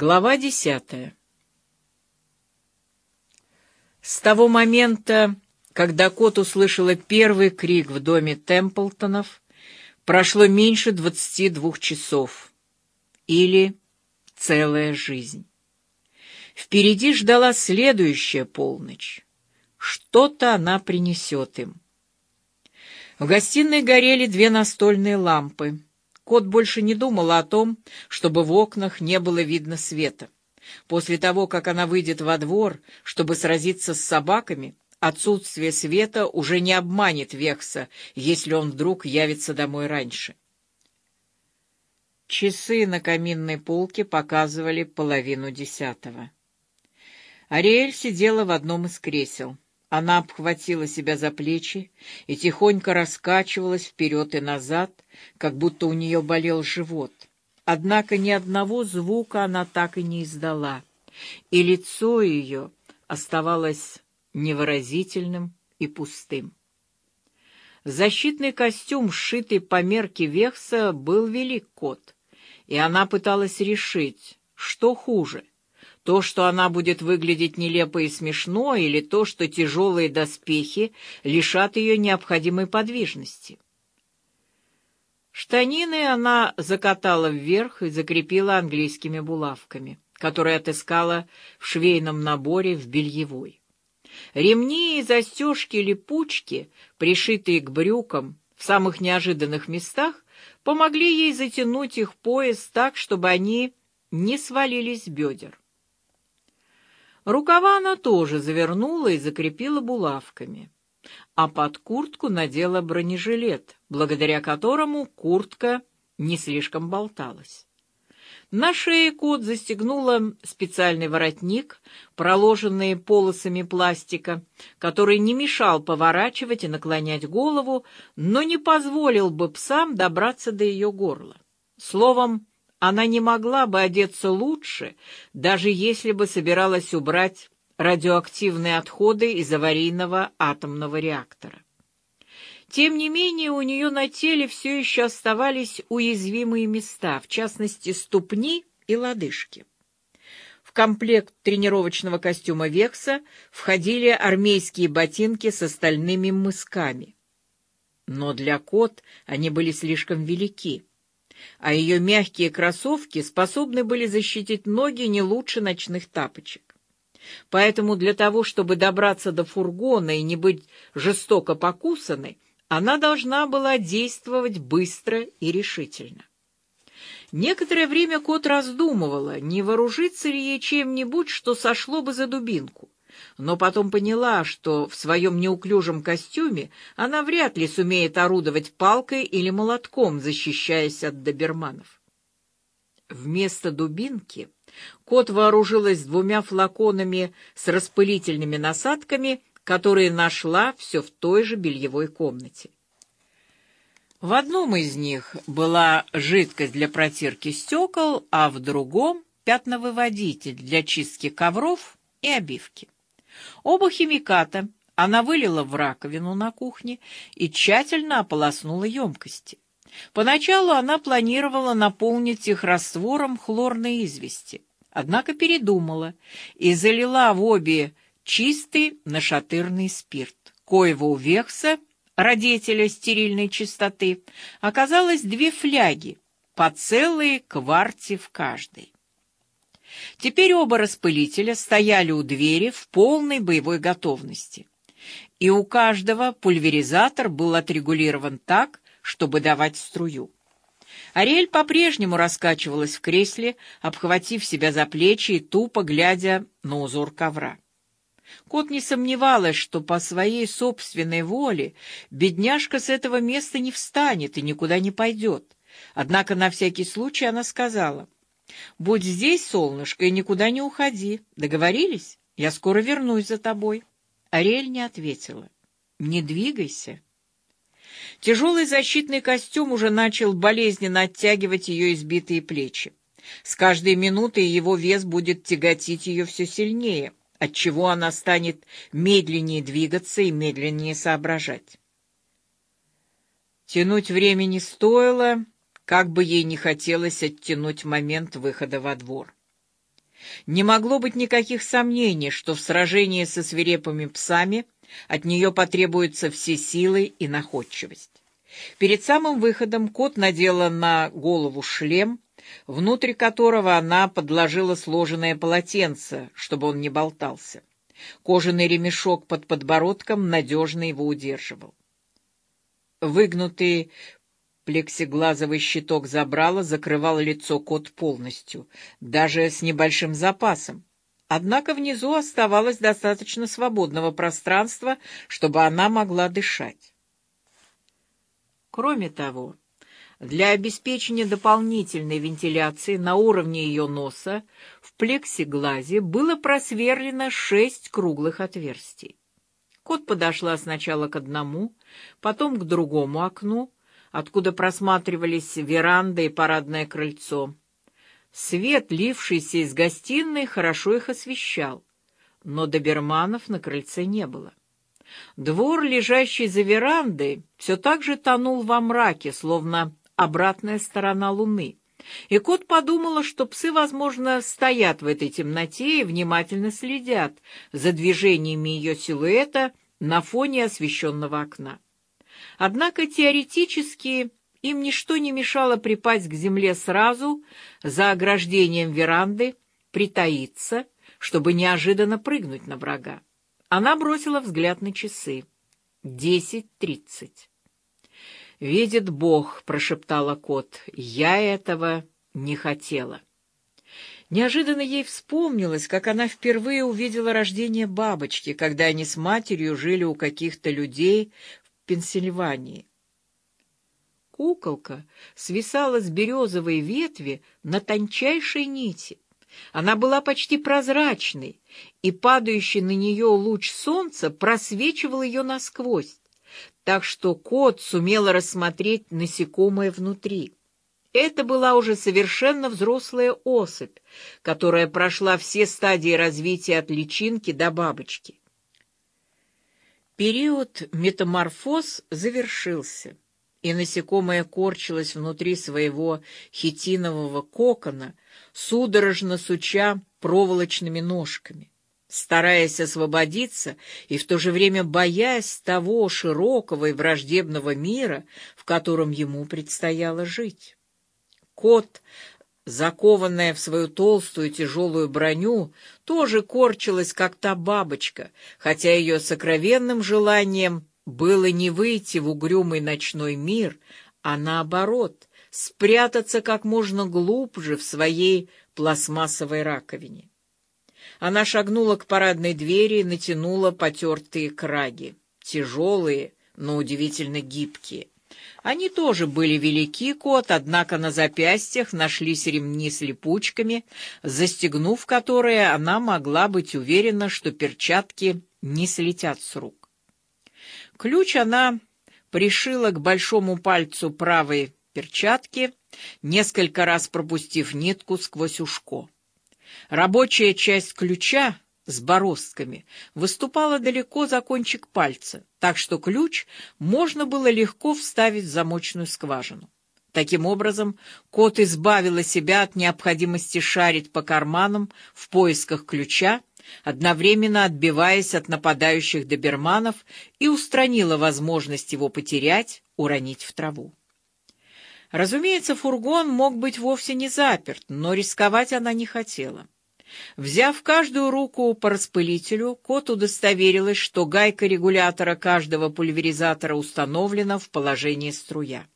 Глава десятая С того момента, когда кот услышала первый крик в доме Темплтонов, прошло меньше двадцати двух часов. Или целая жизнь. Впереди ждала следующая полночь. Что-то она принесет им. В гостиной горели две настольные лампы. Кот больше не думала о том, чтобы в окнах не было видно света. После того, как она выйдет во двор, чтобы сразиться с собаками, отсутствие света уже не обманет Векса, если он вдруг явится домой раньше. Часы на каминной полке показывали половину десятого. Ариэль сидела в одном из кресел. Она обхватила себя за плечи и тихонько раскачивалась вперед и назад, как будто у нее болел живот. Однако ни одного звука она так и не издала, и лицо ее оставалось невыразительным и пустым. Защитный костюм, сшитый по мерке Вехса, был велик кот, и она пыталась решить, что хуже — то, что она будет выглядеть нелепо и смешно, или то, что тяжелые доспехи лишат ее необходимой подвижности. Штанины она закатала вверх и закрепила английскими булавками, которые отыскала в швейном наборе в бельевой. Ремни и застежки-липучки, пришитые к брюкам в самых неожиданных местах, помогли ей затянуть их пояс так, чтобы они не свалились с бедер. Рукава она тоже завернула и закрепила булавками, а под куртку надела бронежилет, благодаря которому куртка не слишком болталась. На шее кот застегнула специальный воротник, проложенный полосами пластика, который не мешал поворачивать и наклонять голову, но не позволил бы псам добраться до ее горла. Словом, она не могла бы одеться лучше, даже если бы собиралась убрать радиоактивные отходы из аварийного атомного реактора. Тем не менее, у нее на теле все еще оставались уязвимые места, в частности, ступни и лодыжки. В комплект тренировочного костюма «Векса» входили армейские ботинки с остальными мысками. Но для кот они были слишком велики а ее мягкие кроссовки способны были защитить ноги не лучше ночных тапочек. Поэтому для того, чтобы добраться до фургона и не быть жестоко покусанной, она должна была действовать быстро и решительно. Некоторое время кот раздумывала, не вооружиться ли ей чем-нибудь, что сошло бы за дубинку но потом поняла, что в своем неуклюжем костюме она вряд ли сумеет орудовать палкой или молотком, защищаясь от доберманов. Вместо дубинки кот вооружилась двумя флаконами с распылительными насадками, которые нашла все в той же бельевой комнате. В одном из них была жидкость для протирки стекол, а в другом — пятновыводитель для чистки ковров и обивки. Оба химиката она вылила в раковину на кухне и тщательно ополоснула емкости. Поначалу она планировала наполнить их раствором хлорной извести, однако передумала и залила в обе чистый нашатырный спирт. Коего у Векса, родителя стерильной чистоты, оказалось две фляги, по целой кварте в каждой. Теперь оба распылителя стояли у двери в полной боевой готовности. И у каждого пульверизатор был отрегулирован так, чтобы давать струю. Ариэль по-прежнему раскачивалась в кресле, обхватив себя за плечи и тупо глядя на узор ковра. Кот не сомневалась, что по своей собственной воле бедняжка с этого места не встанет и никуда не пойдет. Однако на всякий случай она сказала — Будь здесь, солнышко, и никуда не уходи. Договорились? Я скоро вернусь за тобой. Ариэль не ответила. Не двигайся. Тяжелый защитный костюм уже начал болезненно оттягивать ее избитые плечи. С каждой минутой его вес будет тяготить ее все сильнее, отчего она станет медленнее двигаться и медленнее соображать. Тянуть время не стоило, как бы ей не хотелось оттянуть момент выхода во двор. Не могло быть никаких сомнений, что в сражении со свирепыми псами от нее потребуются все силы и находчивость. Перед самым выходом кот надела на голову шлем, внутрь которого она подложила сложенное полотенце, чтобы он не болтался. Кожаный ремешок под подбородком надежно его удерживал. Выгнутый плексиглазовый щиток забрала закрывал лицо кот полностью, даже с небольшим запасом. Однако внизу оставалось достаточно свободного пространства, чтобы она могла дышать. Кроме того, для обеспечения дополнительной вентиляции на уровне ее носа в плексиглазе было просверлено шесть круглых отверстий. Кот подошла сначала к одному, потом к другому окну, откуда просматривались веранда и парадное крыльцо. Свет, лившийся из гостиной, хорошо их освещал, но доберманов на крыльце не было. Двор, лежащий за верандой, все так же тонул во мраке, словно обратная сторона луны. И кот подумала, что псы, возможно, стоят в этой темноте и внимательно следят за движениями ее силуэта на фоне освещенного окна. Однако теоретически им ничто не мешало припасть к земле сразу, за ограждением веранды, притаиться, чтобы неожиданно прыгнуть на врага. Она бросила взгляд на часы. Десять тридцать. «Видит Бог», — прошептала кот, — «я этого не хотела». Неожиданно ей вспомнилось, как она впервые увидела рождение бабочки, когда они с матерью жили у каких-то людей Пенсильвании. Куколка свисала с березовой ветви на тончайшей нити. Она была почти прозрачной, и падающий на нее луч солнца просвечивал ее насквозь, так что кот сумела рассмотреть насекомое внутри. Это была уже совершенно взрослая особь, которая прошла все стадии развития от личинки до бабочки. Период метаморфоз завершился и насекомое корчилось внутри своего хитинового кокона, судорожно суча проволочными ножками, стараясь освободиться и в то же время боясь того широкого и враждебного мира, в котором ему предстояло жить. Кот, закованная в свою толстую тяжелую броню, тоже корчилась, как та бабочка, хотя ее сокровенным желанием было не выйти в угрюмый ночной мир, а наоборот, спрятаться как можно глубже в своей пластмассовой раковине. Она шагнула к парадной двери и натянула потертые краги, тяжелые, но удивительно гибкие. Они тоже были велики, кот, однако на запястьях нашлись ремни с липучками, застегнув которые, она могла быть уверена, что перчатки не слетят с рук. Ключ она пришила к большому пальцу правой перчатки, несколько раз пропустив нитку сквозь ушко. Рабочая часть ключа с бороздками выступала далеко за кончик пальца, так что ключ можно было легко вставить в замочную скважину. Таким образом, кот избавила себя от необходимости шарить по карманам в поисках ключа одновременно отбиваясь от нападающих доберманов и устранила возможность его потерять, уронить в траву. Разумеется, фургон мог быть вовсе не заперт, но рисковать она не хотела. Взяв каждую руку по распылителю, кот удостоверилась, что гайка регулятора каждого пульверизатора установлена в положении струя.